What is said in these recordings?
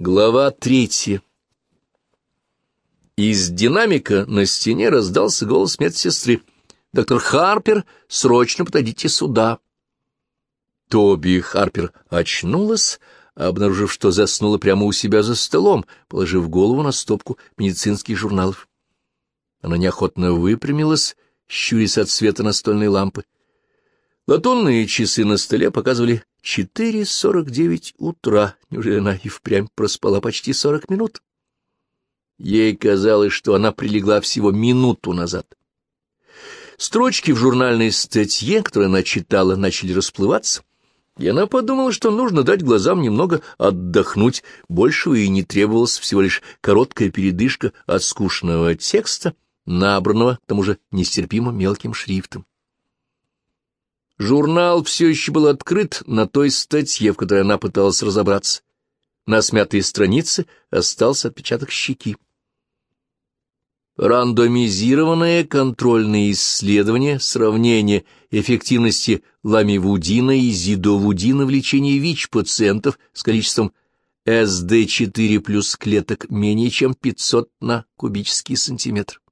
Глава третья. Из динамика на стене раздался голос медсестры. «Доктор Харпер, срочно подойдите сюда». Тоби Харпер очнулась, обнаружив, что заснула прямо у себя за столом, положив голову на стопку медицинских журналов. Она неохотно выпрямилась, щурясь от света настольной лампы. Латунные часы на столе показывали четыре сорок девять утра. Неужели она и впрямь проспала почти сорок минут? Ей казалось, что она прилегла всего минуту назад. Строчки в журнальной статье, которую она читала, начали расплываться, и она подумала, что нужно дать глазам немного отдохнуть, большего и не требовалось, всего лишь короткая передышка от скучного текста, набранного, к тому же, нестерпимо мелким шрифтом. Журнал все еще был открыт на той статье, в которой она пыталась разобраться. На смятой странице остался отпечаток щеки. Рандомизированное контрольное исследование сравнения эффективности ламивудина и зидовудина в лечении ВИЧ-пациентов с количеством СД4 плюс клеток менее чем 500 на кубический сантиметр.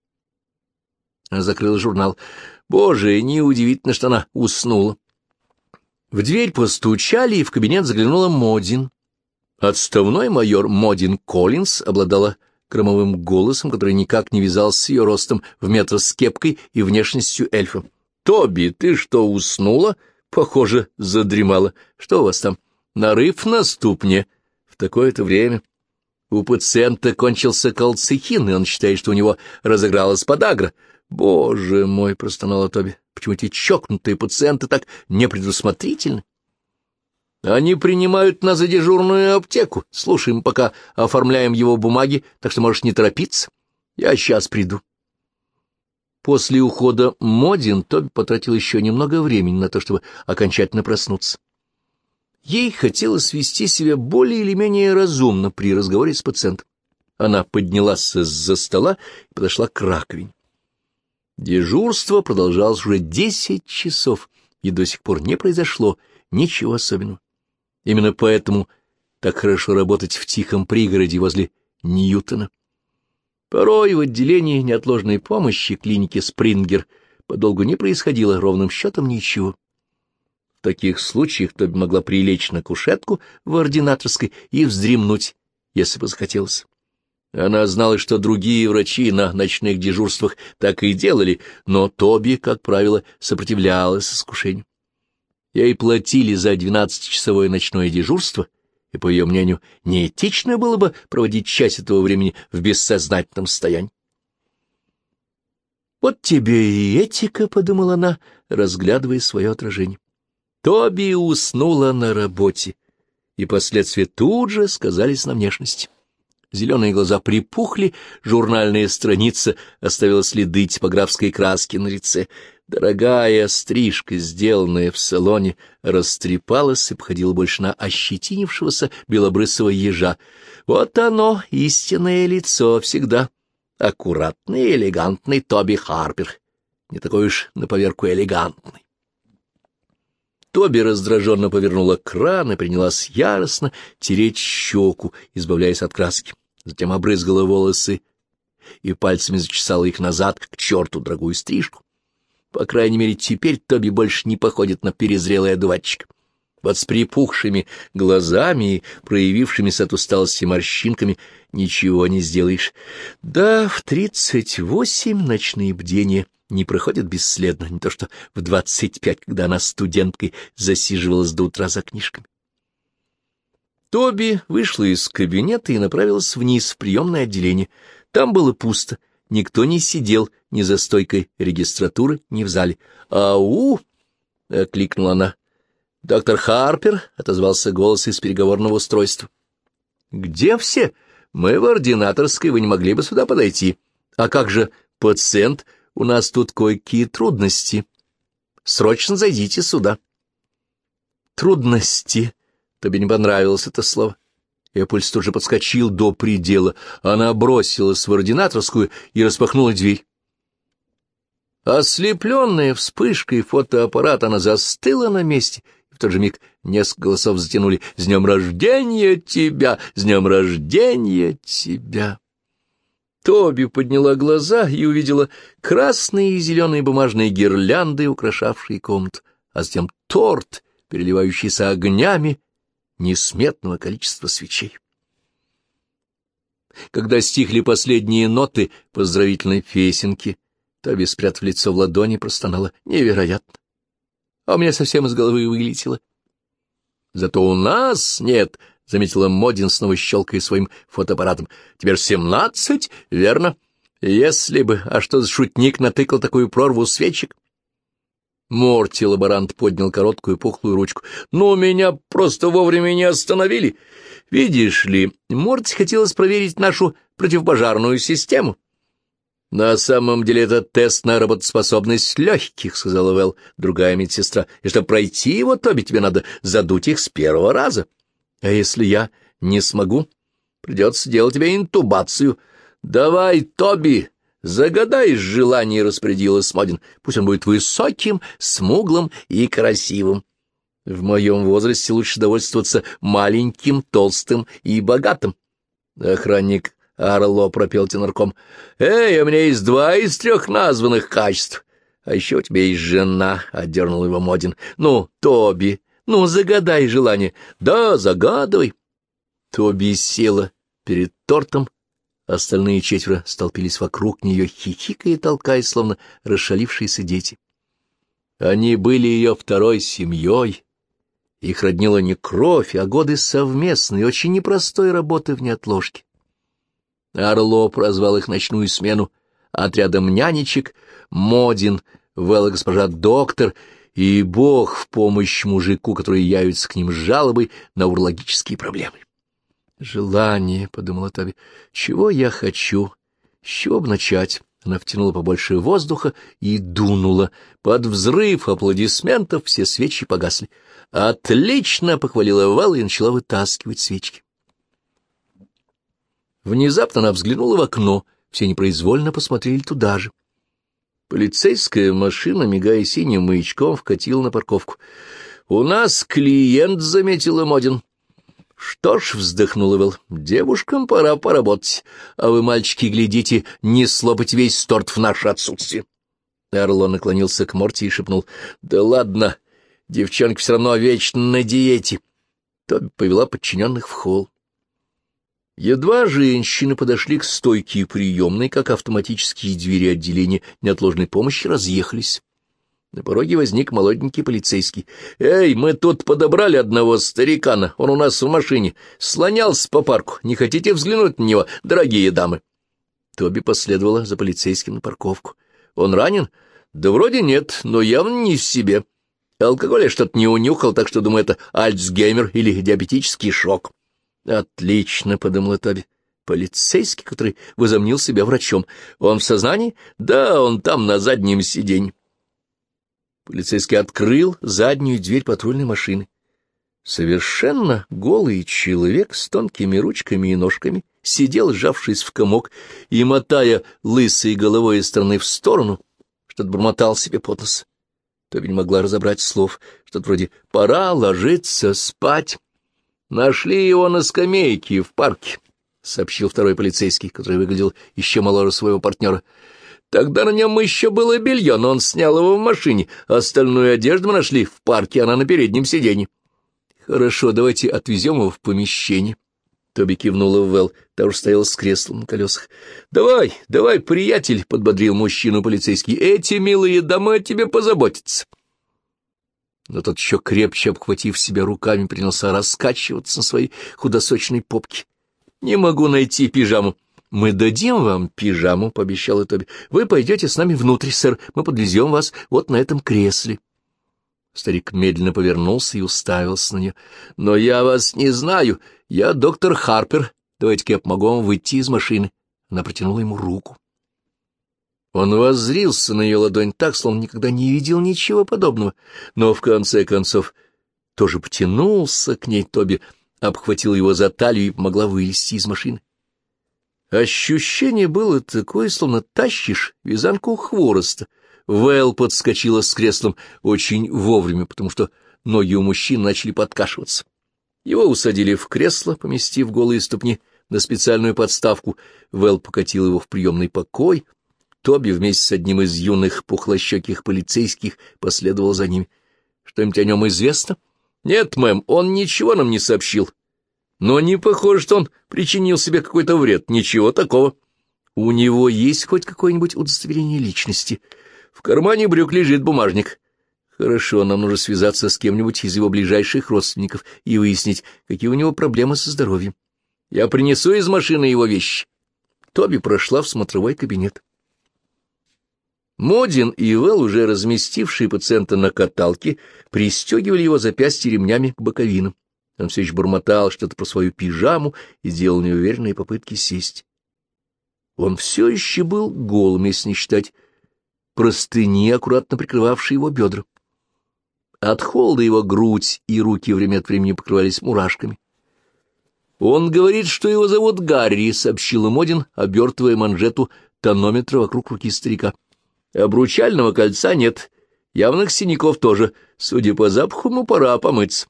Она закрыла журнал. Боже, неудивительно, что она уснула. В дверь постучали, и в кабинет заглянула Модин. Отставной майор Модин Коллинз обладала громовым голосом, который никак не вязался с ее ростом в метр с кепкой и внешностью эльфа. «Тоби, ты что, уснула?» «Похоже, задремала. Что у вас там? Нарыв на ступне. В такое-то время. У пациента кончился колцихин, и он считает, что у него разыгралась подагра. «Боже мой!» — простонала Тоби. «Почему эти чокнутые пациенты так непредусмотрительны?» «Они принимают нас за дежурную аптеку. Слушаем, пока оформляем его бумаги, так что можешь не торопиться. Я сейчас приду». После ухода Модин Тоби потратил еще немного времени на то, чтобы окончательно проснуться. Ей хотелось вести себя более или менее разумно при разговоре с пациентом. Она поднялась из-за стола и подошла к раковине. Дежурство продолжалось уже десять часов, и до сих пор не произошло ничего особенного. Именно поэтому так хорошо работать в тихом пригороде возле Ньютона. Порой в отделении неотложной помощи клиники Спрингер подолгу не происходило ровным счетом ничего. В таких случаях Тоби могла прилечь на кушетку в ординаторской и вздремнуть, если бы захотелось. Она знала, что другие врачи на ночных дежурствах так и делали, но Тоби, как правило, сопротивлялась искушению. Ей платили за двенадцатичасовое ночное дежурство, и, по ее мнению, неэтично было бы проводить часть этого времени в бессознательном состоянии. «Вот тебе и этика», — подумала она, разглядывая свое отражение. Тоби уснула на работе, и последствия тут же сказались на внешности. Зеленые глаза припухли, журнальная страница оставила следы типографской краски на лице. Дорогая стрижка, сделанная в салоне, растрепалась и походила больше на ощетинившегося белобрысого ежа. Вот оно, истинное лицо, всегда аккуратный и элегантный Тоби Харпер. Не такой уж на поверку элегантный. Тоби раздраженно повернула кран и принялась яростно тереть щеку, избавляясь от краски. Затем обрызгала волосы и пальцами зачесала их назад, к черту, дорогую стрижку. По крайней мере, теперь Тоби больше не походит на перезрелый одуванчик. Вот с припухшими глазами и проявившимися от усталости морщинками ничего не сделаешь. Да, в тридцать восемь ночные бдения — не проходит бесследно, не то что в двадцать пять, когда она студенткой засиживалась до утра за книжками. Тоби вышла из кабинета и направилась вниз в приемное отделение. Там было пусто, никто не сидел ни за стойкой регистратуры, ни в зале. «Ау!» — окликнула она. «Доктор Харпер», — отозвался голос из переговорного устройства. «Где все? Мы в ординаторской, вы не могли бы сюда подойти. А как же пациент?» У нас тут кое-какие трудности. Срочно зайдите сюда. Трудности. Тебе не понравилось это слово. Ее пульс тут же подскочил до предела. Она бросилась в ординаторскую и распахнула дверь. Ослепленная вспышкой фотоаппарата, она застыла на месте и В тот же миг несколько голосов затянули «С днем рождения тебя! С днем рождения тебя!» Тоби подняла глаза и увидела красные и зеленые бумажные гирлянды, украшавшие комнату, а затем торт, переливающийся огнями несметного количества свечей. Когда стихли последние ноты поздравительной песенки, Тоби, спрятав лицо в ладони, простонала «Невероятно! А у меня совсем из головы вылетело». «Зато у нас нет», — заметила Модин, снова щелкая своим фотоаппаратом. «Теперь семнадцать, верно? Если бы... А что за шутник натыкал такую прорву свечек?» Морти, лаборант, поднял короткую пухлую ручку. «Ну, меня просто вовремя не остановили. Видишь ли, Морти хотелось проверить нашу противопожарную систему». «На самом деле это тест на работоспособность легких», — сказала Вэл, другая медсестра. «И чтобы пройти его, Тоби, тебе надо задуть их с первого раза. А если я не смогу, придется делать тебе интубацию. Давай, Тоби, загадай желание», — распорядилась Смодин. «Пусть он будет высоким, смуглым и красивым. В моем возрасте лучше довольствоваться маленьким, толстым и богатым». Охранник — Орло пропел тенорком. — Эй, у меня есть два из трех названных качеств. А еще у тебя есть жена, — отдернул его Модин. — Ну, Тоби, ну, загадай желание. Да, загадывай. Тоби села перед тортом. Остальные четверо столпились вокруг нее, хихикая и толкаясь, словно расшалившиеся дети. Они были ее второй семьей. Их роднила не кровь, а годы совместной, очень непростой работы в неотложке. Орло прозвал их ночную смену отрядом нянечек, Модин, Вэлла госпожа доктор и бог в помощь мужику, который явится к ним с жалобой на урологические проблемы. «Желание», — подумала Таби, — «чего я хочу? С чего бы начать?» Она втянула побольше воздуха и дунула. Под взрыв аплодисментов все свечи погасли. «Отлично!» — похвалила Вэлла и начала вытаскивать свечки. Внезапно она взглянула в окно, все непроизвольно посмотрели туда же. Полицейская машина, мигая синим маячком, вкатила на парковку. — У нас клиент, — заметила Модин. — Что ж, — вздохнул Вэл, — девушкам пора поработать, а вы, мальчики, глядите, не слопать весь торт в наше отсутствие. Эрло наклонился к Морти и шепнул. — Да ладно, девчонки все равно вечно на диете. Тоби повела подчиненных в холл. Едва женщины подошли к стойке приемной, как автоматические двери отделения неотложной помощи разъехались. На пороге возник молоденький полицейский. «Эй, мы тут подобрали одного старикана, он у нас в машине, слонялся по парку. Не хотите взглянуть на него, дорогие дамы?» Тоби последовала за полицейским на парковку. «Он ранен?» «Да вроде нет, но явно не в себе. Алкоголь что-то не унюхал, так что, думаю, это альцгеймер или диабетический шок». Отлично, — подумала Таби. Полицейский, который возомнил себя врачом. Он в сознании? Да, он там, на заднем сиденье. Полицейский открыл заднюю дверь патрульной машины. Совершенно голый человек с тонкими ручками и ножками сидел, сжавшись в комок, и, мотая лысой головой из стороны в сторону, что-то бормотал себе под нос. Тоби не могла разобрать слов, что-то вроде «пора ложиться спать». Нашли его на скамейке в парке, — сообщил второй полицейский, который выглядел еще моложе своего партнера. Тогда на нем еще было белье, но он снял его в машине. Остальную одежду мы нашли в парке, она на переднем сиденье. — Хорошо, давайте отвезем его в помещение. Тоби кивнула в Вэл, та уж стояла с креслом на колесах. — Давай, давай, приятель, — подбодрил мужчину полицейский, — эти милые о тебе позаботятся но тот еще крепче, обхватив себя руками, принялся раскачиваться на своей худосочной попке. — Не могу найти пижаму. — Мы дадим вам пижаму, — пообещал Тоби. — Вы пойдете с нами внутрь, сэр. Мы подвезем вас вот на этом кресле. Старик медленно повернулся и уставился на нее. — Но я вас не знаю. Я доктор Харпер. Давайте-ка я помогу вам выйти из машины. Она протянула ему руку. Он воззрился на ее ладонь так, словно никогда не видел ничего подобного, но в конце концов тоже потянулся к ней Тоби, обхватил его за талию и помогла вылезти из машины. Ощущение было такое, словно тащишь вязанку хвороста. Вэл подскочила с креслом очень вовремя, потому что ноги у мужчин начали подкашиваться. Его усадили в кресло, поместив голые ступни на специальную подставку. Вэл покатил его в приемный покой. Тоби вместе с одним из юных пухлощеких полицейских последовал за ними. — Что-нибудь о нем известно? — Нет, мэм, он ничего нам не сообщил. Но не похоже, что он причинил себе какой-то вред. Ничего такого. У него есть хоть какое-нибудь удостоверение личности? В кармане брюк лежит бумажник. Хорошо, нам нужно связаться с кем-нибудь из его ближайших родственников и выяснить, какие у него проблемы со здоровьем. Я принесу из машины его вещи. Тоби прошла в смотровой кабинет. Модин и Вэл, уже разместившие пациента на каталке, пристегивали его запястья ремнями к боковинам. Он все еще бормотал что-то про свою пижаму и делал неуверенные попытки сесть. Он все еще был голым, если не считать простыни, аккуратно прикрывавшие его бедра. От холода его грудь и руки время от времени покрывались мурашками. «Он говорит, что его зовут Гарри», — сообщил Модин, обертывая манжету тонометра вокруг руки старика. «Обручального кольца нет, явных синяков тоже. Судя по запаху, ему пора помыться».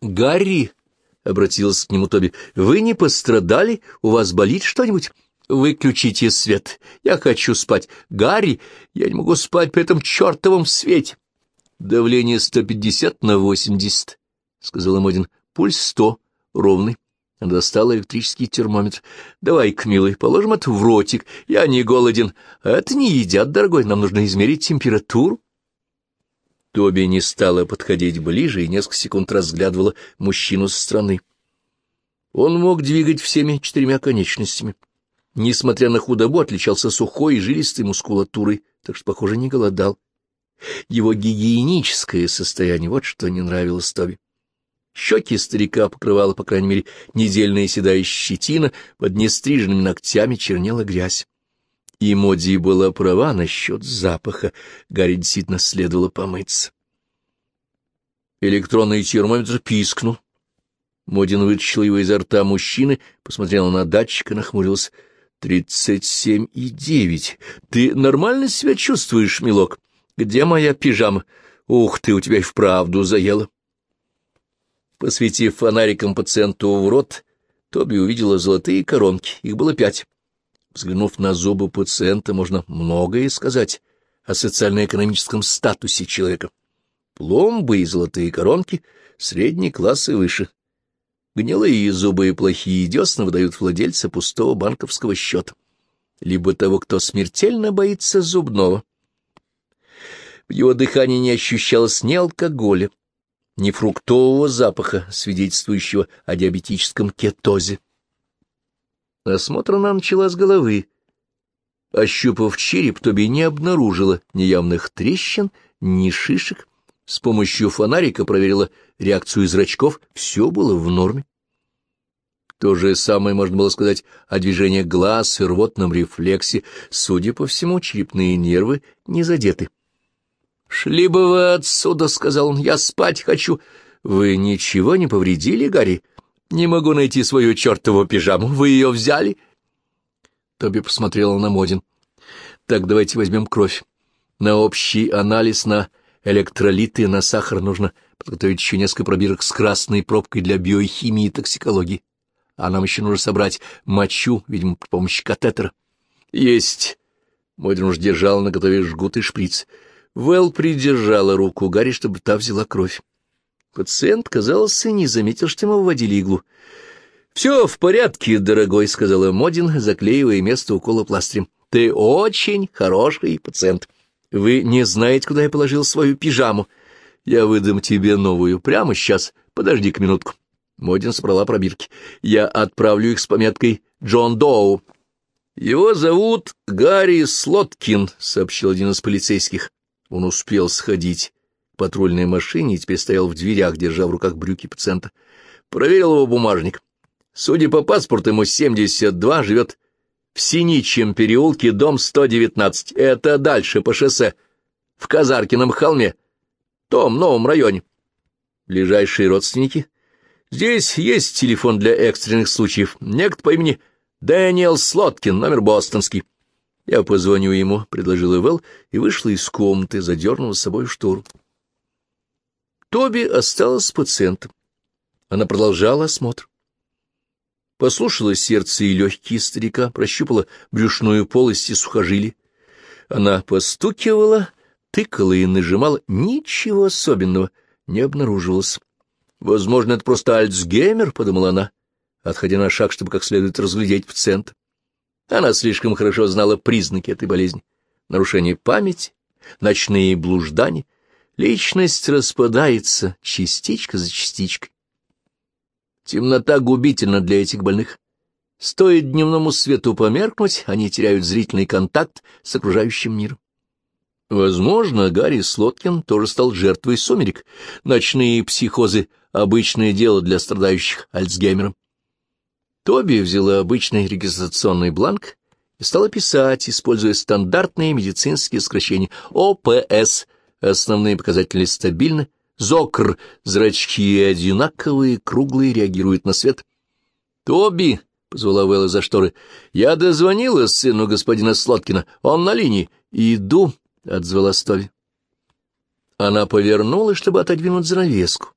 «Гарри», — обратился к нему Тоби, — «вы не пострадали? У вас болит что-нибудь?» «Выключите свет. Я хочу спать. Гарри, я не могу спать при этом чертовом свете». «Давление сто пятьдесят на восемьдесят», — сказал Модин. «Пульс сто, ровный». Она достала электрический термометр. «Давай-ка, милый, положим это в ротик. Я не голоден. Это не едят, дорогой. Нам нужно измерить температуру». Тоби не стала подходить ближе и несколько секунд разглядывала мужчину со стороны. Он мог двигать всеми четырьмя конечностями. Несмотря на худобу, отличался сухой и жилистой мускулатурой, так что, похоже, не голодал. Его гигиеническое состояние, вот что не нравилось Тоби. Щеки старика покрывала, по крайней мере, недельная седая щетина, под нестриженными ногтями чернела грязь. И Моди была права насчет запаха, Гарри действительно следовало помыться. Электронный термометр пискнул. Модин вытащил его изо рта мужчины, посмотрел на датчик и нахмурился. «Тридцать семь и девять. Ты нормально себя чувствуешь, милок?» Где моя пижама? Ух ты, у тебя и вправду заело. Посветив фонариком пациенту в рот, Тоби увидела золотые коронки. Их было пять. Взглянув на зубы пациента, можно многое сказать о социально-экономическом статусе человека. Пломбы и золотые коронки — средний класс и выше. Гнилые зубы и плохие десна выдают владельца пустого банковского счета. Либо того, кто смертельно боится зубного. В его дыхании не ощущалось ни алкоголя, ни фруктового запаха, свидетельствующего о диабетическом кетозе. Осмотр она начала с головы. Ощупав череп, Тоби не обнаружила ни явных трещин, ни шишек. С помощью фонарика проверила реакцию зрачков. Все было в норме. То же самое можно было сказать о движениях глаз и рвотном рефлексе. Судя по всему, черепные нервы не задеты. — Шли бы вы отсюда, — сказал он, — я спать хочу. — Вы ничего не повредили, Гарри? Не могу найти свою чертову пижаму. Вы ее взяли? Тоби посмотрела на Модин. — Так, давайте возьмем кровь. На общий анализ, на электролиты, на сахар нужно подготовить еще несколько пробирок с красной пробкой для биохимии и токсикологии. А нам еще нужно собрать мочу, видимо, при помощи катетера. — Есть. Модин уж держал на готове жгут и шприц. Вэл придержала руку Гарри, чтобы та взяла кровь. Пациент, казалось, и не заметил, что ему вводили иглу. — Все в порядке, дорогой, — сказала Модин, заклеивая место укола пластырем. — Ты очень хороший пациент. Вы не знаете, куда я положил свою пижаму. Я выдам тебе новую прямо сейчас. Подожди-ка минутку. Модин собрала пробирки. Я отправлю их с пометкой «Джон Доу». «Его зовут Гарри Слоткин», — сообщил один из полицейских. Он успел сходить к патрульной машине и теперь стоял в дверях, держа в руках брюки пациента. Проверил его бумажник. Судя по паспорту, ему 72, живет в Синичьем переулке, дом 119. Это дальше, по шоссе, в Казаркином холме, том новом районе. Ближайшие родственники? Здесь есть телефон для экстренных случаев. Некто по имени Дэниел Слоткин, номер бостонский. Я позвоню ему, — предложил Эвел, и вышла из комнаты, задернула с собой штору. Тоби осталась с пациентом. Она продолжала осмотр. Послушала сердце и легкие старика, прощупала брюшную полость и сухожилие. Она постукивала, тыкала и нажимала. Ничего особенного не обнаруживалось. «Возможно, это просто Альцгеймер», — подумала она, отходя на шаг, чтобы как следует разглядеть пациента. Она слишком хорошо знала признаки этой болезни. Нарушение памяти, ночные блуждания. Личность распадается частичка за частичкой. Темнота губительна для этих больных. Стоит дневному свету померкнуть, они теряют зрительный контакт с окружающим миром. Возможно, Гарри Слоткин тоже стал жертвой сумерек. Ночные психозы — обычное дело для страдающих Альцгеймером. Тоби взяла обычный регистрационный бланк и стала писать, используя стандартные медицинские сокращения ОПС. Основные показатели стабильны, Зокр, зрачки одинаковые, круглые, реагируют на свет. «Тоби!» — позвала Вэлла за шторы. «Я дозвонила сыну господина Слоткина. Он на линии. Иду!» — отзвалась Тоби. Она повернулась, чтобы отодвинуть занавеску.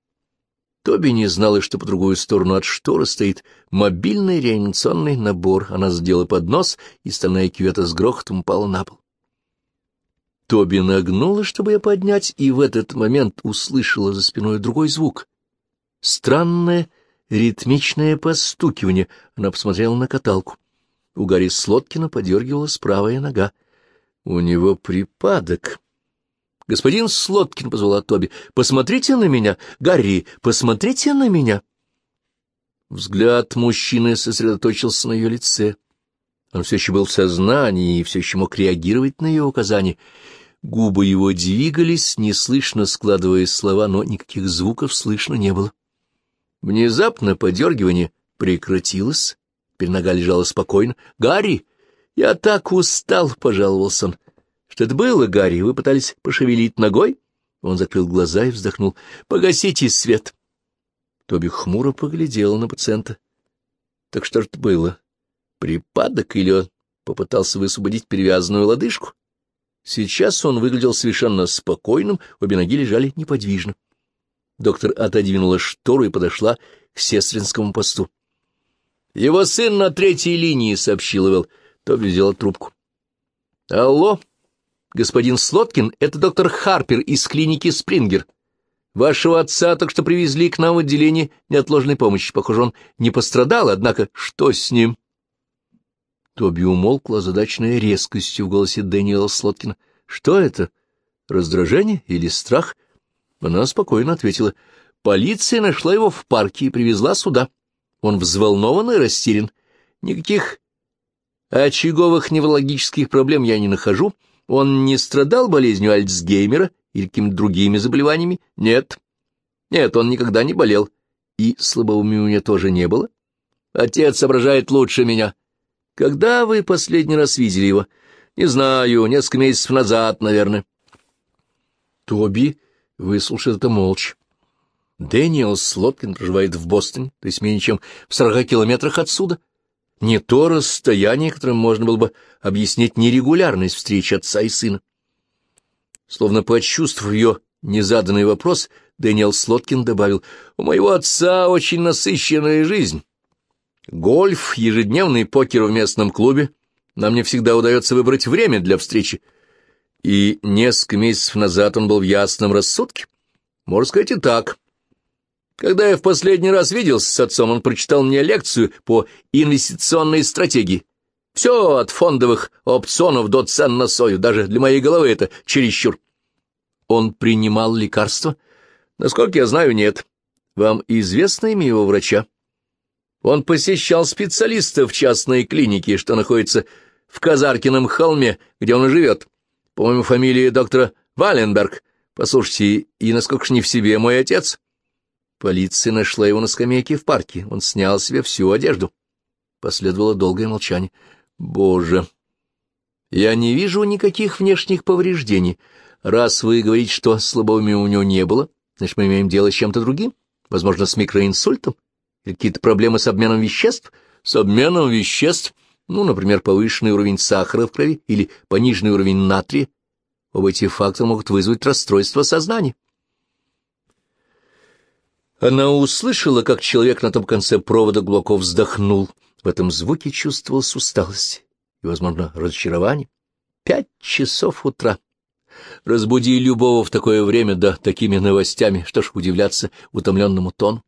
Тоби не знала, что по другую сторону от шторы стоит мобильный реанимационный набор. Она сделала поднос, и стальная кювета с грохотом упала на пол. Тоби нагнула, чтобы ее поднять, и в этот момент услышала за спиной другой звук. Странное ритмичное постукивание. Она посмотрела на каталку. У Гарри Слоткина подергивалась правая нога. У него припадок. «Господин Слоткин», — позвала Тоби, — «посмотрите на меня! Гарри, посмотрите на меня!» Взгляд мужчины сосредоточился на ее лице. Он все еще был в сознании и все еще мог реагировать на ее указания. Губы его двигались, неслышно складывая слова, но никаких звуков слышно не было. Внезапно подергивание прекратилось, теперь нога лежала спокойно. «Гарри, я так устал!» — пожаловался он. «Что это было, Гарри? Вы пытались пошевелить ногой?» Он закрыл глаза и вздохнул. «Погасите свет!» Тоби хмуро поглядела на пациента. «Так что же это было? Припадок или он попытался высвободить перевязанную лодыжку?» Сейчас он выглядел совершенно спокойным, обе ноги лежали неподвижно. Доктор отодвинула штору и подошла к сестринскому посту. — Его сын на третьей линии, — сообщил Вэл. Тоби взяла трубку. — Алло, господин Слоткин, это доктор Харпер из клиники Спрингер. Вашего отца так что привезли к нам в отделение неотложной помощи. Похоже, он не пострадал, однако что с ним? — Тоби умолкла, задачная резкостью в голосе Дэниела Слоткина. «Что это? Раздражение или страх?» Она спокойно ответила. «Полиция нашла его в парке и привезла сюда. Он взволнован и растерян. Никаких очаговых неврологических проблем я не нахожу. Он не страдал болезнью Альцгеймера или какими-то другими заболеваниями? Нет. Нет, он никогда не болел. И слабоумия у меня тоже не было. Отец соображает лучше меня. Когда вы последний раз видели его? Не знаю, несколько месяцев назад, наверное. Тоби выслушал это молча. Дэниел Слоткин проживает в Бостоне, то есть менее чем в сорока километрах отсюда. Не то расстояние, которым можно было бы объяснить нерегулярность встречи отца и сына. Словно почувствовав ее незаданный вопрос, Дэниел Слоткин добавил, «У моего отца очень насыщенная жизнь. Гольф, ежедневный покер в местном клубе. Нам не всегда удается выбрать время для встречи. И несколько месяцев назад он был в ясном рассудке. Можно сказать и так. Когда я в последний раз виделся с отцом, он прочитал мне лекцию по инвестиционной стратегии. Все от фондовых опционов до цен на сою, даже для моей головы это чересчур. Он принимал лекарства? Насколько я знаю, нет. Вам известно имя его врача? Он посещал специалистов в частной клинике, что находится в Казаркином холме, где он и живет. По-моему, фамилия доктора Валенберг. Послушайте, и насколько ж не в себе мой отец? Полиция нашла его на скамейке в парке. Он снял себе всю одежду. Последовало долгое молчание. Боже! Я не вижу никаких внешних повреждений. Раз вы говорите, что слабоумия у него не было, значит, мы имеем дело с чем-то другим, возможно, с микроинсультом. Какие-то проблемы с обменом веществ? С обменом веществ? Ну, например, повышенный уровень сахара в крови или пониженный уровень натрия. Оба эти факторы могут вызвать расстройство сознания. Она услышала, как человек на том конце провода глубоко вздохнул. В этом звуке чувствовалась усталость и, возможно, разочарование. Пять часов утра. Разбуди любого в такое время, да такими новостями, что ж удивляться утомленному тону.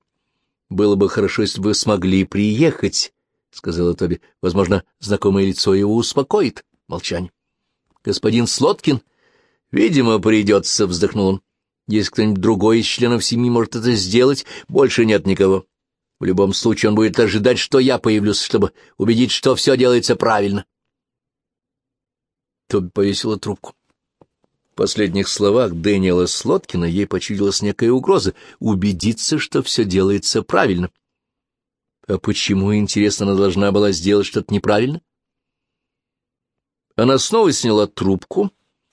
Было бы хорошо, если бы вы смогли приехать, — сказала Тоби. Возможно, знакомое лицо его успокоит. Молчание. — Господин Слоткин? — Видимо, придется, — вздохнул он. Если кто-нибудь другой из членов семьи может это сделать, больше нет никого. В любом случае он будет ожидать, что я появлюсь, чтобы убедить, что все делается правильно. Тоби повесила трубку. В последних словах Дэниела Слоткина ей почудилась некая угроза — убедиться, что все делается правильно. А почему, интересно, она должна была сделать что-то неправильно? Она снова сняла трубку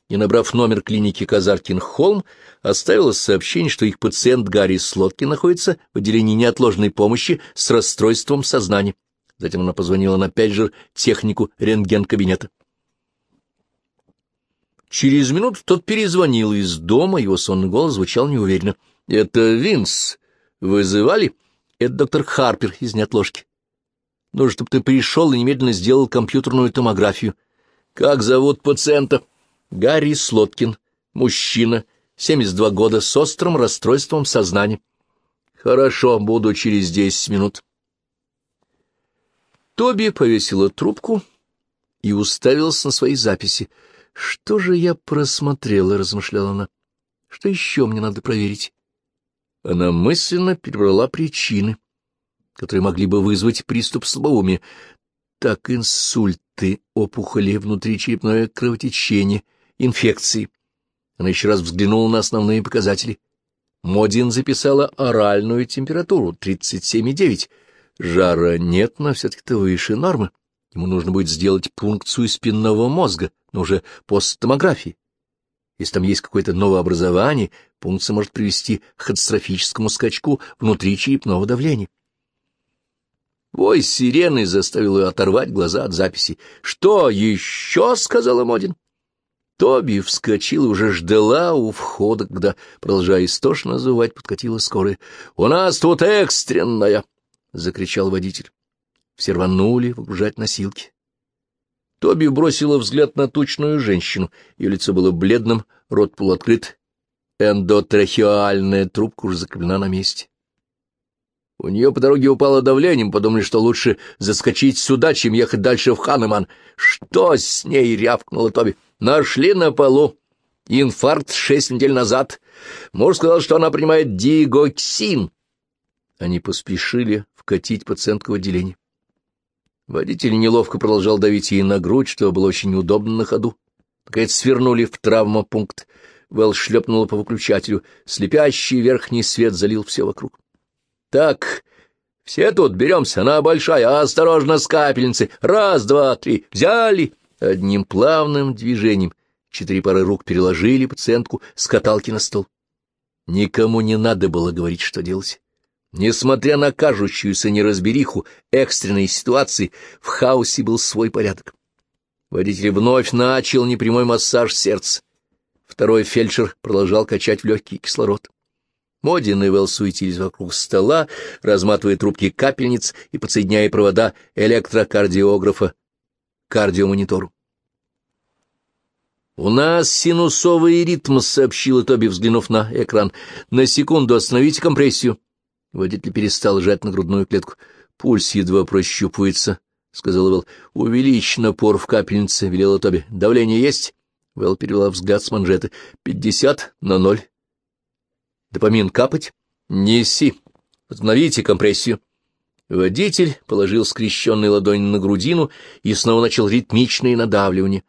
и, набрав номер клиники Казаркин-Холм, оставила сообщение, что их пациент Гарри Слоткин находится в отделении неотложной помощи с расстройством сознания. Затем она позвонила на пейджер технику рентген-кабинета. Через минуту тот перезвонил из дома, его сонный голос звучал неуверенно. — Это Винс. Вызывали? — Это доктор Харпер из неотложки. Нужно, чтобы ты пришел и немедленно сделал компьютерную томографию. — Как зовут пациента? — Гарри Слоткин, мужчина, 72 года, с острым расстройством сознания. Хорошо, буду через 10 минут. Тоби повесила трубку и уставилась на свои записи. «Что же я просмотрела?» — размышляла она. «Что еще мне надо проверить?» Она мысленно перебрала причины, которые могли бы вызвать приступ слабоумия. Так, инсульты, опухоли, внутричерепное кровотечение — инфекции. Она еще раз взглянула на основные показатели. Модин записала оральную температуру 37,9. Жара нет, но все-таки-то выше нормы. Ему нужно будет сделать пункцию спинного мозга, но уже после томографии. Если там есть какое-то новообразование, пункция может привести к катастрофическому скачку внутри черепного давления. Вой сирены заставил ее оторвать глаза от записи. «Что еще?» — сказала Модин. Тоби вскочила уже ждала у входа, когда, продолжая истошно зувать, подкатила скорая. — У нас тут экстренная! — закричал водитель. Все рванули выгружать носилки. Тоби бросила взгляд на тучную женщину. Ее лицо было бледным, рот полуоткрыт. Эндотрахеальная трубка уже закреплена на месте. У нее по дороге упало давлением, подумали, что лучше заскочить сюда, чем ехать дальше в Ханеман. «Что с ней?» — рявкнула Тоби. Нашли на полу. Инфаркт шесть недель назад. Муж сказал, что она принимает дигоксин. Они поспешили вкатить пациентку в отделение. Водитель неловко продолжал давить ей на грудь, что было очень неудобно на ходу. Наконец свернули в травмопункт. Вэл шлепнула по выключателю. Слепящий верхний свет залил все вокруг. — Так, все тут беремся, она большая, осторожно с капельницы. Раз, два, три, взяли. Одним плавным движением четыре пары рук переложили пациентку с каталки на стол. Никому не надо было говорить, что делать. Несмотря на кажущуюся неразбериху экстренной ситуации, в хаосе был свой порядок. Водитель вновь начал непрямой массаж сердца. Второй фельдшер продолжал качать в легкий кислород. Модин и Вэл суетились вокруг стола, разматывая трубки капельниц и подсоединяя провода электрокардиографа кардиомонитору. «У нас синусовый ритм», — сообщила Тоби, взглянув на экран. «На секунду остановите компрессию». Водитель перестал жать на грудную клетку. «Пульс едва прощупывается», — сказал Вэл. «Увеличь напор в капельнице», — велела Тоби. «Давление есть?» Вэл перевела взгляд с манжеты. «Пятьдесят на ноль». «Допамин капать?» «Неси. Возобновите компрессию». Водитель положил скрещенные ладони на грудину и снова начал ритмичное надавливание.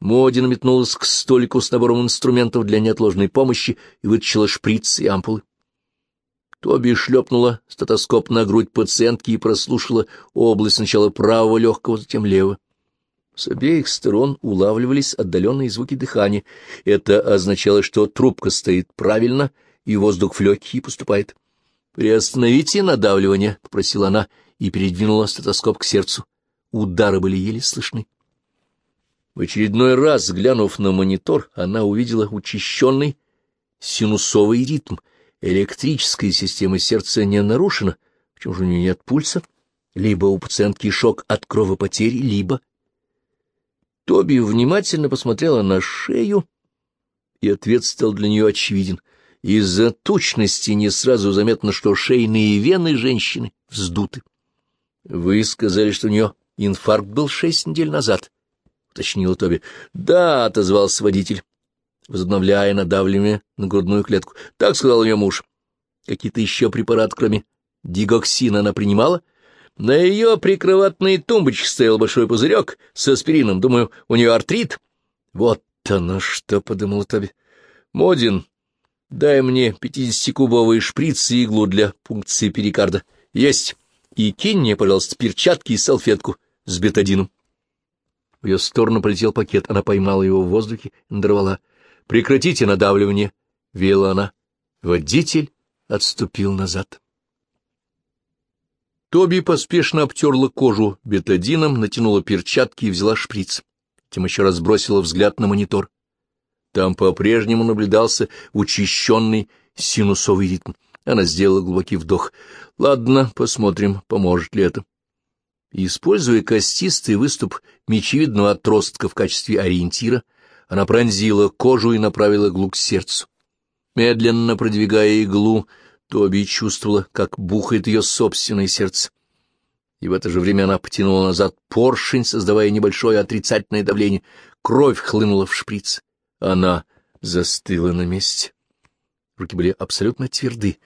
Модина метнулась к столику с набором инструментов для неотложной помощи и вытащила шприц и ампулы. Тоби шлепнула стетоскоп на грудь пациентки и прослушала область сначала правого легкого, затем левого. С обеих сторон улавливались отдаленные звуки дыхания. Это означало, что трубка стоит правильно, и воздух в легкие поступает. «Приостановите надавливание», — попросила она и передвинула стетоскоп к сердцу. Удары были еле слышны. В очередной раз, глянув на монитор, она увидела учащенный синусовый ритм. электрическая система сердца не нарушена, почему же у нее нет пульса? Либо у пациентки шок от кровопотери, либо... Тоби внимательно посмотрела на шею, и ответ стал для нее очевиден. Из-за тучности не сразу заметно, что шейные вены женщины вздуты. — Вы сказали, что у нее инфаркт был шесть недель назад, — уточнила Тоби. — Да, — отозвался водитель, возобновляя надавливание на грудную клетку. — Так сказал ее муж. — Какие-то еще препараты, кроме дигоксина, она принимала? — На ее прикроватной тумбочке стоял большой пузырек с аспирином. Думаю, у нее артрит. — Вот оно что, — подумал Тоби. — Модин, дай мне пятидесятикубовые шприцы и иглу для пункции перикарда. — Есть. И кинь мне, пожалуйста, перчатки и салфетку с бетадином. В ее сторону полетел пакет, она поймала его в воздухе и надорвала. — Прекратите надавливание, — вела она. Водитель отступил назад. Тоби поспешно обтерла кожу бетадином, натянула перчатки и взяла шприц. Тем еще раз бросила взгляд на монитор. Там по-прежнему наблюдался учащенный синусовый ритм. Она сделала глубокий вдох. Ладно, посмотрим, поможет ли это. Используя костистый выступ мечевидного отростка в качестве ориентира, она пронзила кожу и направила иглу к сердцу. Медленно продвигая иглу, Тоби чувствовала, как бухает ее собственное сердце. И в это же время она потянула назад поршень, создавая небольшое отрицательное давление. Кровь хлынула в шприц. Она застыла на месте. Руки были абсолютно тверды.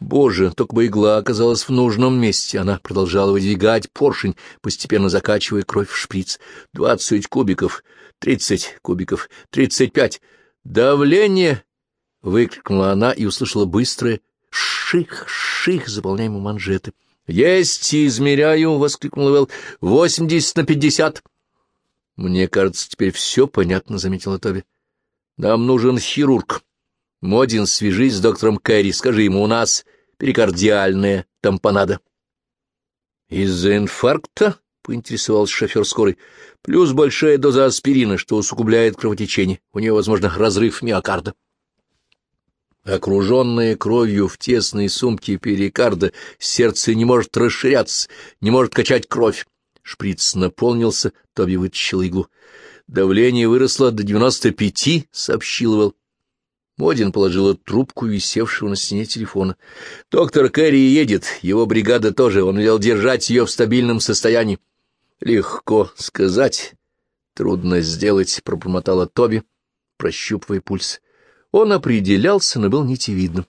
Боже, только бы игла оказалась в нужном месте. Она продолжала выдвигать поршень, постепенно закачивая кровь в шприц. Двадцать кубиков, тридцать кубиков, тридцать пять. «Давление!» — выкрикнула она и услышала быстрое «ших, ших», заполняемые манжеты. «Есть, измеряю!» — воскликнул Вэл. «Восемьдесят на пятьдесят!» «Мне кажется, теперь все понятно», — заметила Тоби. «Нам нужен хирург». Модин, свяжись с доктором Кэрри, скажи ему, у нас перикардиальная тампонада. — Из-за инфаркта? — поинтересовался шофер скорой. — Плюс большая доза аспирина, что усугубляет кровотечение. У нее, возможно, разрыв миокарда. Окруженное кровью в тесной сумке перикарда, сердце не может расширяться, не может качать кровь. Шприц наполнился, Тоби вытащил иглу. — Давление выросло до девяносто пяти, — сообщил Вэл. Модин положила трубку, висевшего на стене телефона. — Доктор Кэрри едет, его бригада тоже, он велел держать ее в стабильном состоянии. — Легко сказать, трудно сделать, — пробормотала Тоби, прощупывая пульс. Он определялся, но был нитевидным.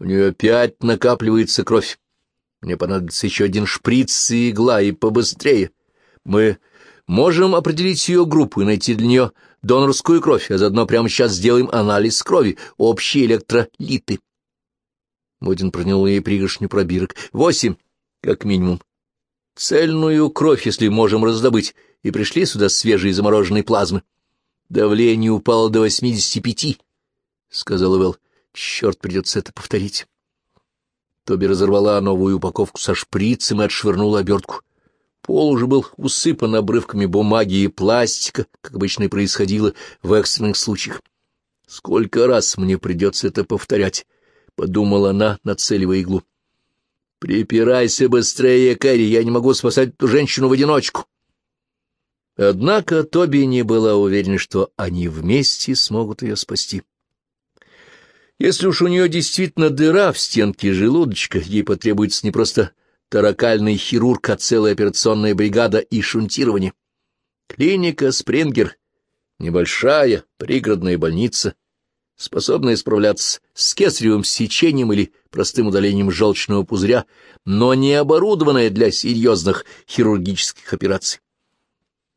У нее опять накапливается кровь. Мне понадобится еще один шприц и игла, и побыстрее. Мы можем определить ее группу и найти для нее донорскую кровь, а заодно прямо сейчас сделаем анализ крови, общие электролиты. Модин пронял ей пригоршню пробирок. Восемь, как минимум. Цельную кровь, если можем раздобыть, и пришли сюда свежие замороженные плазмы. Давление упало до восьмидесяти пяти, — сказал Вэл. Черт, придется это повторить. Тоби разорвала новую упаковку со шприцем и отшвырнула обертку. Пол уже был усыпан обрывками бумаги и пластика, как обычно и происходило в экстренных случаях. «Сколько раз мне придется это повторять?» — подумала она, нацеливая иглу. «Припирайся быстрее, Кэрри, я не могу спасать эту женщину в одиночку». Однако Тоби не была уверена, что они вместе смогут ее спасти. Если уж у нее действительно дыра в стенке желудочка, ей потребуется не просто таракальный хирург, а целая операционная бригада и шунтирование. Клиника Спрингер — небольшая пригородная больница, способная справляться с кесаревым сечением или простым удалением желчного пузыря, но не оборудованная для серьезных хирургических операций.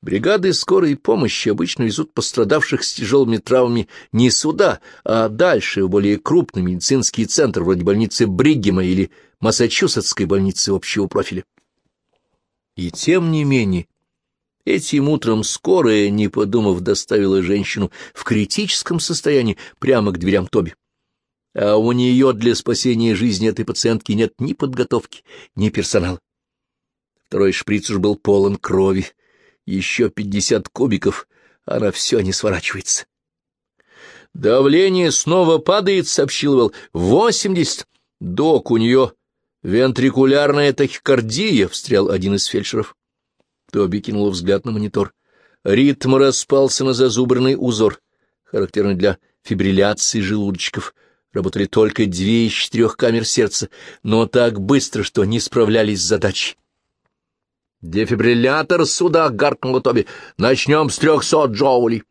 Бригады скорой помощи обычно везут пострадавших с тяжелыми травмами не сюда, а дальше, в более крупный медицинский центр, вроде больницы Бриггема или Массачусетской больницы общего профиля. И тем не менее, этим утром скорая, не подумав, доставила женщину в критическом состоянии прямо к дверям Тоби. А у нее для спасения жизни этой пациентки нет ни подготовки, ни персонала. Второй шприц уж был полон крови, еще пятьдесят кубиков, она все не сворачивается. «Давление снова падает», — сообщил Вэл. «Восемьдесят! Док, у нее вентрикулярная тахикардия», — встрял один из фельдшеров. Тоби кинул взгляд на монитор. Ритм распался на зазубренный узор, характерный для фибрилляции желудочков. Работали только две из четырех камер сердца, но так быстро, что не справлялись с задачей. «Дефибриллятор сюда!» — гаркнула Тоби. «Начнем с трехсот джоулей!»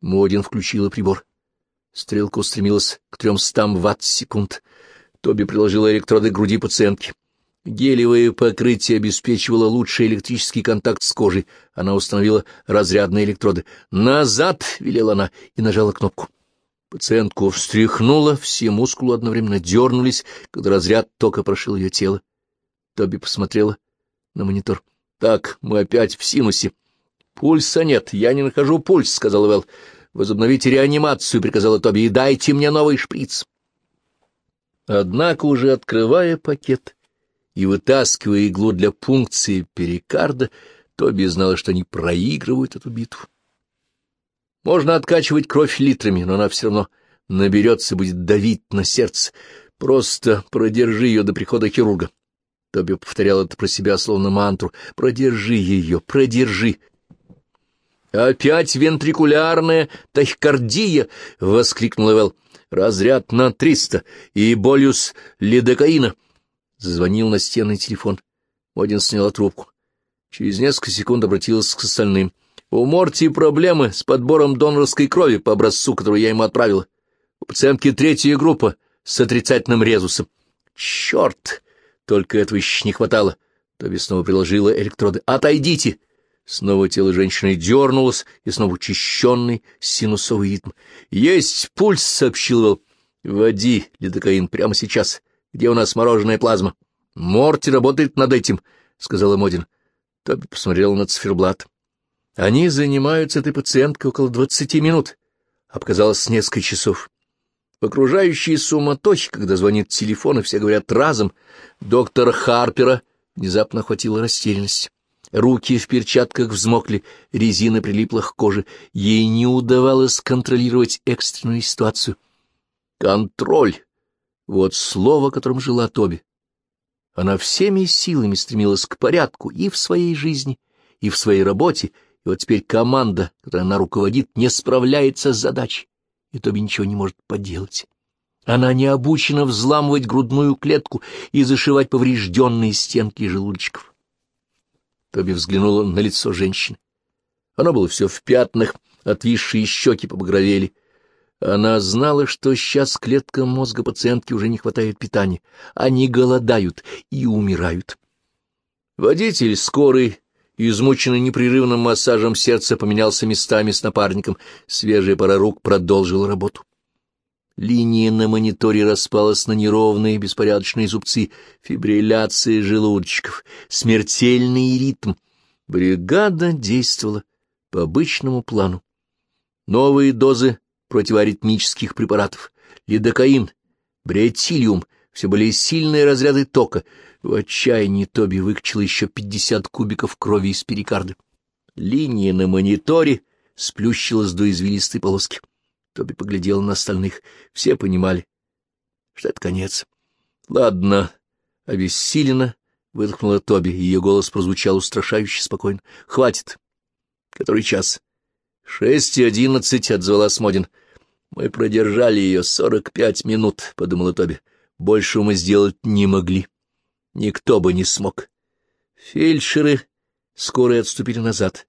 Модин включила прибор. Стрелка устремилась к трехстам ватт секунд. Тоби приложила электроды к груди пациентки. Гелевое покрытие обеспечивало лучший электрический контакт с кожей. Она установила разрядные электроды. «Назад!» — велела она и нажала кнопку. Пациентку встряхнула, все мускулы одновременно дернулись, когда разряд тока прошил ее тело. Тоби посмотрела на монитор. «Так, мы опять в синусе». «Пульса нет, я не нахожу пульс», — сказал Вэл. «Возобновите реанимацию», — приказала Тоби, — «и дайте мне новый шприц». Однако, уже открывая пакет и вытаскивая иглу для пункции перикарда, Тоби знала, что они проигрывают эту битву. Можно откачивать кровь литрами, но она все равно наберется и будет давить на сердце. Просто продержи ее до прихода хирурга. Тоби повторял это про себя, словно мантру. «Продержи ее, продержи!» «Опять вентрикулярная тахикардия!» — воскликнул Эвел. «Разряд на триста и болюс лидокаина!» Зазвонил на стенный телефон. Один снял трубку. Через несколько секунд обратился к остальным. «У Морти проблемы с подбором донорской крови по образцу, который я ему отправила. У пациентки третья группа с отрицательным резусом». «Черт!» Только этого еще не хватало. Тоби снова приложила электроды. «Отойдите!» Снова тело женщины дернулось, и снова учащенный синусовый ритм. «Есть пульс!» — сообщил Вэл. «Води, лидокаин, прямо сейчас. Где у нас мороженая плазма?» «Морти работает над этим», — сказала Модин. Тоби посмотрел на циферблат. «Они занимаются этой пациенткой около двадцати минут, а показалось несколько часов. В окружающей суматохе, когда звонит телефон, и все говорят разом, доктор Харпера внезапно охватила растерянность. Руки в перчатках взмокли, резина прилипла к коже. Ей не удавалось контролировать экстренную ситуацию. Контроль — вот слово, которым жила Тоби. Она всеми силами стремилась к порядку и в своей жизни, и в своей работе, и вот теперь команда, которой она руководит, не справляется с задачей и Тоби ничего не может поделать. Она не обучена взламывать грудную клетку и зашивать поврежденные стенки желудочков. Тоби взглянула на лицо женщины. Оно было все в пятнах, отвисшие щеки побагровели. Она знала, что сейчас клеткам мозга пациентки уже не хватает питания. Они голодают и умирают. Водитель скорый измученный непрерывным массажем сердца, поменялся местами с напарником. Свежая пара рук продолжила работу. Линия на мониторе распалась на неровные беспорядочные зубцы, фибрилляция желудочков, смертельный ритм. Бригада действовала по обычному плану. Новые дозы противоритмических препаратов, лидокаин, бриотилиум, все более сильные разряды тока — в отчаянии Тоби выкачал еще пятьдесят кубиков крови из перикарда. Линия на мониторе сплющилась до извилистой полоски. Тоби поглядел на остальных. Все понимали, что это конец. — Ладно, обессиленно, — выдохнула Тоби, ее голос прозвучал устрашающе спокойно. — Хватит. Который час? — Шесть и одиннадцать, — отзвалась Модин. — Мы продержали ее сорок пять минут, — подумала Тоби. Больше мы сделать не могли. — никто бы не смог. Фельдшеры скоро отступили назад.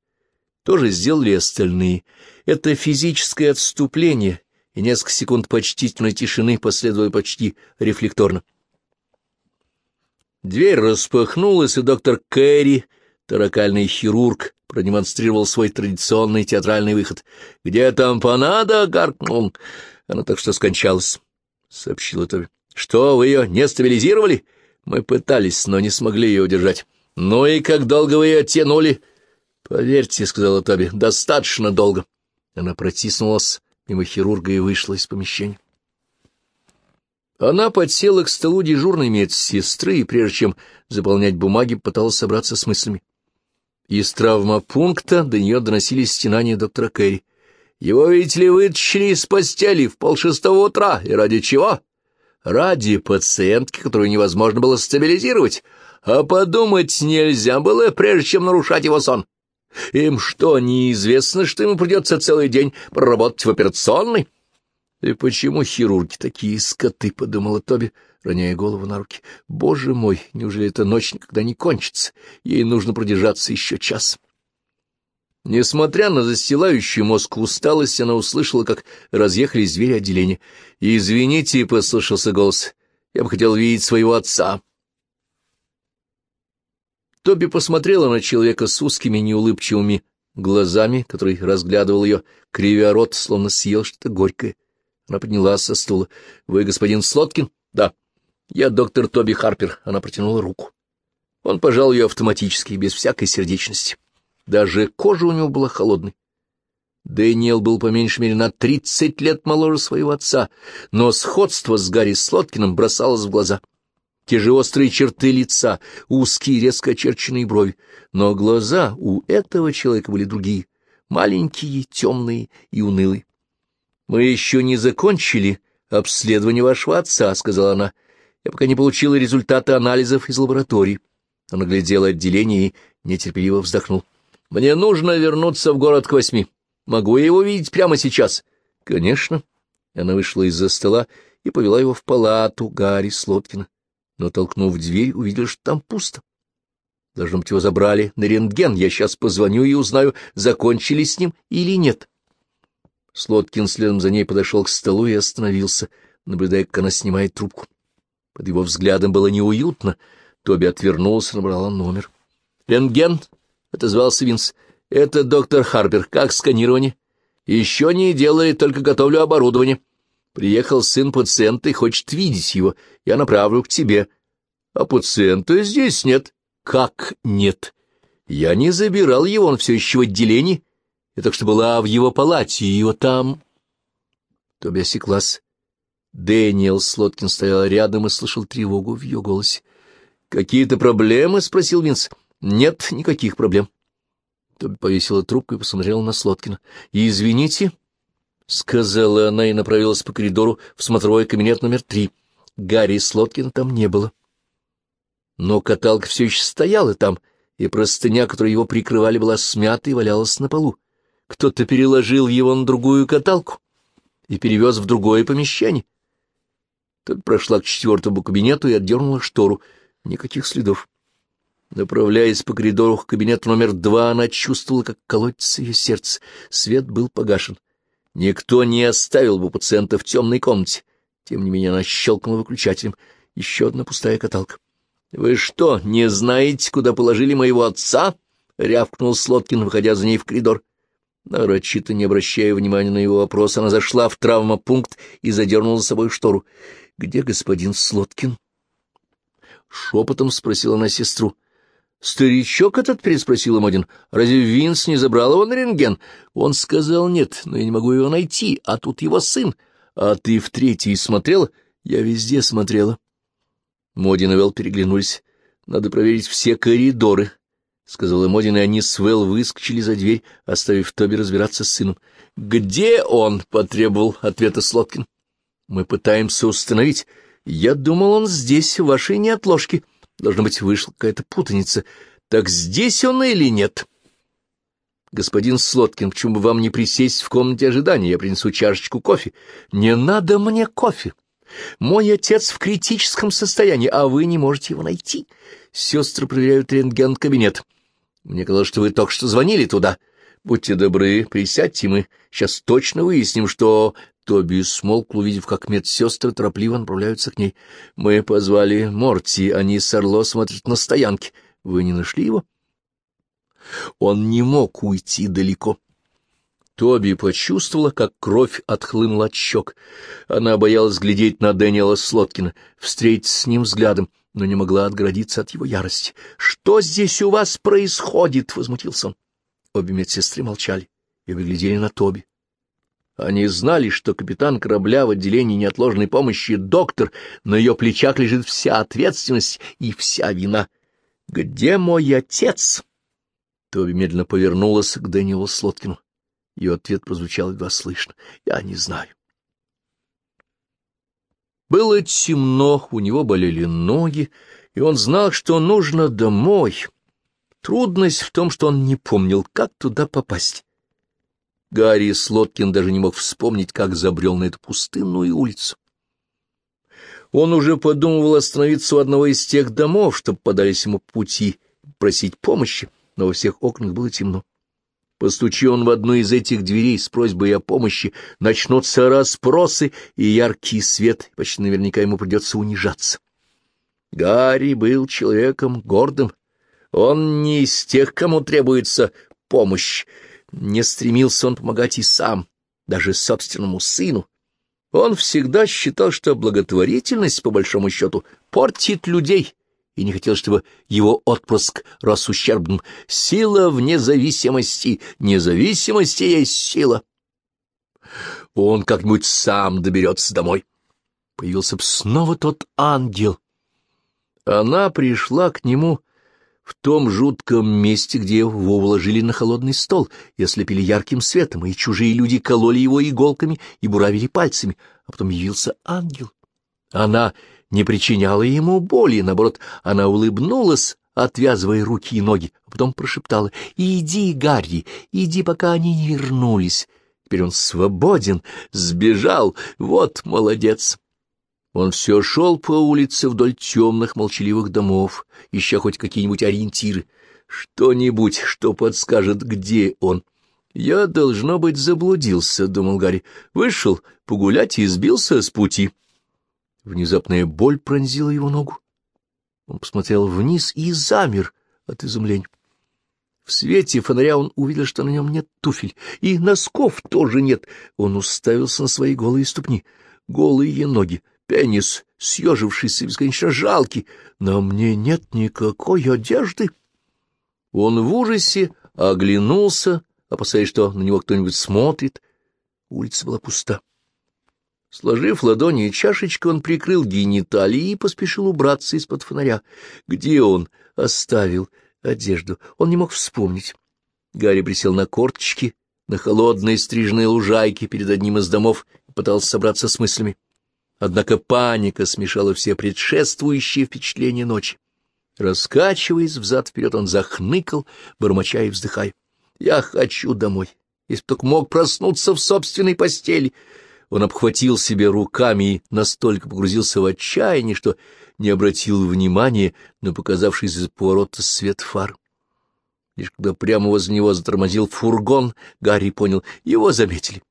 Тоже сделали остальные. Это физическое отступление, и несколько секунд почтительной тишины последовало почти рефлекторно. Дверь распахнулась, и доктор Кэрри, таракальный хирург, продемонстрировал свой традиционный театральный выход. «Где там понадо?» — гаркнул. Она так что скончалась, — сообщила Тоби. «Что, вы ее не стабилизировали?» Мы пытались, но не смогли ее удержать. Ну и как долго вы ее тянули? Поверьте, — сказала Тоби, — достаточно долго. Она протиснулась мимо хирурга и вышла из помещения. Она подсела к столу дежурной медсестры и, прежде чем заполнять бумаги, пыталась собраться с мыслями. Из травмопункта до нее доносились стенания доктора Кэрри. Его, видите ли, вытащили из постели в полшестого утра. И ради чего? Ради пациентки, которую невозможно было стабилизировать. А подумать нельзя было, прежде чем нарушать его сон. Им что, неизвестно, что ему придется целый день проработать в операционной? И почему хирурги такие скоты, — подумала Тоби, роняя голову на руки. Боже мой, неужели эта ночь никогда не кончится? Ей нужно продержаться еще час. Несмотря на застилающую мозг усталость, она услышала, как разъехались двери отделения. «Извините», — послышался голос, — «я бы хотел видеть своего отца». Тоби посмотрела на человека с узкими неулыбчивыми глазами, который разглядывал ее, кривя рот, словно съел что-то горькое. Она поднялась со стула. — Вы господин Слоткин? — Да. — Я доктор Тоби Харпер. Она протянула руку. Он пожал ее автоматически, без всякой сердечности. Даже кожа у него была холодной. Дэниел был по меньшей мере на тридцать лет моложе своего отца, но сходство с Гарри Слоткиным бросалось в глаза. Те же острые черты лица, узкие резко очерченные брови, но глаза у этого человека были другие, маленькие, темные и унылые. — Мы еще не закончили обследование вашего отца, — сказала она. — Я пока не получила результаты анализов из лаборатории. Он оглядел отделение и нетерпеливо вздохнул. — Мне нужно вернуться в город к восьми. Могу я его видеть прямо сейчас? — Конечно. Она вышла из-за стола и повела его в палату Гарри Слоткина. Но, толкнув дверь, увидела, что там пусто. Должно быть, его забрали на рентген. Я сейчас позвоню и узнаю, закончили с ним или нет. — Слоткин следом за ней подошел к столу и остановился, наблюдая, как она снимает трубку. Под его взглядом было неуютно. Тоби отвернулся, набрала номер. «Рентген?» — отозвался Винс. «Это доктор Харпер. Как сканирование?» «Еще не делает, только готовлю оборудование. Приехал сын пациента и хочет видеть его. Я направлю к тебе. А пациента здесь нет». «Как нет?» «Я не забирал его, он все еще в отделении». Я так что была в его палате, и его там... Тоби осеклась. Дэниел Слоткин стоял рядом и слышал тревогу в ее голосе. «Какие-то проблемы?» — спросил Винс. «Нет никаких проблем». Тоби повесила трубку и посмотрела на Слоткина. «Извините», — сказала она и направилась по коридору в смотровой кабинет номер три. Гарри Слоткина там не было. Но каталка все еще стояла там, и простыня, которой его прикрывали, была смята и валялась на полу. Кто-то переложил его на другую каталку и перевез в другое помещение. Тут прошла к четвертому кабинету и отдернула штору. Никаких следов. Направляясь по коридору к кабинету номер два, она чувствовала, как колотится ее сердце. Свет был погашен. Никто не оставил бы пациента в темной комнате. Тем не менее она щелкнула выключателем. Еще одна пустая каталка. — Вы что, не знаете, куда положили моего отца? — рявкнул Слоткин, выходя за ней в коридор. Нарочито, не обращая внимания на его вопрос, она зашла в травмопункт и задернула за собой штору. — Где господин Слоткин? Шепотом спросила она сестру. — Старичок этот? — переспросил Модин. — Разве Винс не забрал его на рентген? Он сказал нет, но я не могу его найти, а тут его сын. А ты в третий смотрела? Я везде смотрела. Модин и Вэл переглянулись. Надо проверить все коридоры, — сказал Модин, и они с Вэл выскочили за дверь, оставив Тоби разбираться с сыном. — Где он? — потребовал ответа Слоткин. — Мы пытаемся установить. Я думал, он здесь, в вашей неотложке. Должно быть, вышла какая-то путаница. Так здесь он или нет? — Господин Слоткин, почему бы вам не присесть в комнате ожидания? Я принесу чашечку кофе. — Не надо мне кофе. Мой отец в критическом состоянии, а вы не можете его найти. Сестры проверяют рентген-кабинет. — мне казалось, что вы только что звонили туда. Будьте добры, присядьте, мы сейчас точно выясним, что...» Тоби смолкл, увидев, как медсестры торопливо направляются к ней. «Мы позвали Морти, они с Орло смотрят на стоянке. Вы не нашли его?» Он не мог уйти далеко. Тоби почувствовала, как кровь отхлынула от щек. Она боялась глядеть на Дэниела Слоткина, встретиться с ним взглядом, но не могла отгородиться от его ярости. — Что здесь у вас происходит? — возмутился он. Обе медсестры молчали и выглядели на Тоби. Они знали, что капитан корабля в отделении неотложной помощи — доктор, на ее плечах лежит вся ответственность и вся вина. — Где мой отец? Тоби медленно повернулась к Дэниелу Слоткину. Ее ответ прозвучал едва слышно. Я не знаю. Было темно, у него болели ноги, и он знал, что нужно домой. Трудность в том, что он не помнил, как туда попасть. Гарри Слоткин даже не мог вспомнить, как забрел на эту пустынную улицу. Он уже подумывал остановиться у одного из тех домов, чтобы подались ему пути, просить помощи, но во всех окнах было темно. Постучи он в одну из этих дверей с просьбой о помощи, начнутся расспросы и яркий свет, почти наверняка ему придется унижаться. Гарри был человеком гордым. Он не из тех, кому требуется помощь. Не стремился он помогать и сам, даже собственному сыну. Он всегда считал, что благотворительность, по большому счету, портит людей, и не хотел, чтобы его отпрыск рос ущербным. Сила в независимости, независимости есть сила. Он как-нибудь сам доберется домой. Появился б снова тот ангел. Она пришла к нему в том жутком месте, где его уложили на холодный стол и ослепили ярким светом, и чужие люди кололи его иголками и буравили пальцами, а потом явился ангел. Она не причиняла ему боли, наоборот, она улыбнулась, отвязывая руки и ноги, а потом прошептала «Иди, Гарри, иди, пока они не вернулись». Теперь он свободен, сбежал, вот молодец. Он все шел по улице вдоль темных молчаливых домов, ища хоть какие-нибудь ориентиры, что-нибудь, что подскажет, где он. «Я, должно быть, заблудился», — думал Гарри. «Вышел погулять и сбился с пути». Внезапная боль пронзила его ногу. Он посмотрел вниз и замер от изумления. В свете фонаря он увидел, что на нем нет туфель, и носков тоже нет. Он уставился на свои голые ступни. Голые ноги, пенис, съежившийся бесконечно жалкий. На мне нет никакой одежды. Он в ужасе оглянулся, опасаясь, что на него кто-нибудь смотрит. Улица была пуста. Сложив ладони и чашечку, он прикрыл гениталии и поспешил убраться из-под фонаря. Где он оставил одежду? Он не мог вспомнить. Гарри присел на корточки, на холодной стрижной лужайке перед одним из домов и пытался собраться с мыслями. Однако паника смешала все предшествующие впечатления ночи. Раскачиваясь взад-вперед, он захныкал, бормоча и вздыхая. «Я хочу домой, если только мог проснуться в собственной постели». Он обхватил себе руками и настолько погрузился в отчаяние, что не обратил внимания на показавшийся из поворота свет фар. Лишь когда прямо возле него затормозил фургон, Гарри понял, его заметили.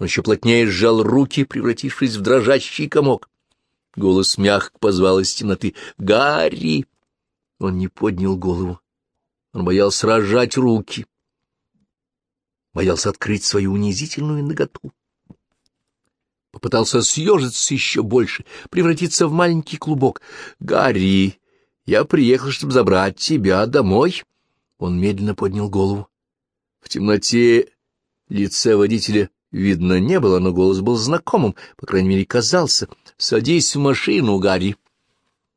Он еще плотнее сжал руки, превратившись в дрожащий комок. Голос мягко позвал из темноты «Гарри!» Он не поднял голову. Он боялся разжать руки, боялся открыть свою унизительную наготу попытался съежиться еще больше, превратиться в маленький клубок. «Гарри, я приехал, чтобы забрать тебя домой». Он медленно поднял голову. В темноте лица водителя видно не было, но голос был знакомым, по крайней мере, казался. «Садись в машину, Гарри».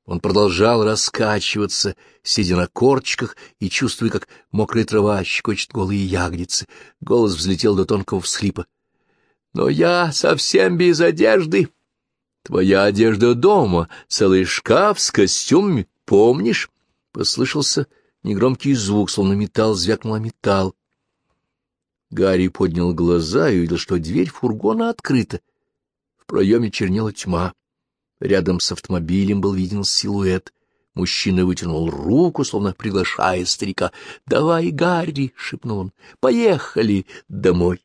Он продолжал раскачиваться, сидя на корчиках и чувствуя, как мокрая трава щекочет голые ягодицы. Голос взлетел до тонкого всхлипа. Но я совсем без одежды. Твоя одежда дома, целый шкаф с костюмами, помнишь? Послышался негромкий звук, словно металл звякнул металл. Гарри поднял глаза и увидел, что дверь фургона открыта. В проеме чернела тьма. Рядом с автомобилем был виден силуэт. Мужчина вытянул руку, словно приглашая старика. — Давай, Гарри, — шепнул он, — поехали домой.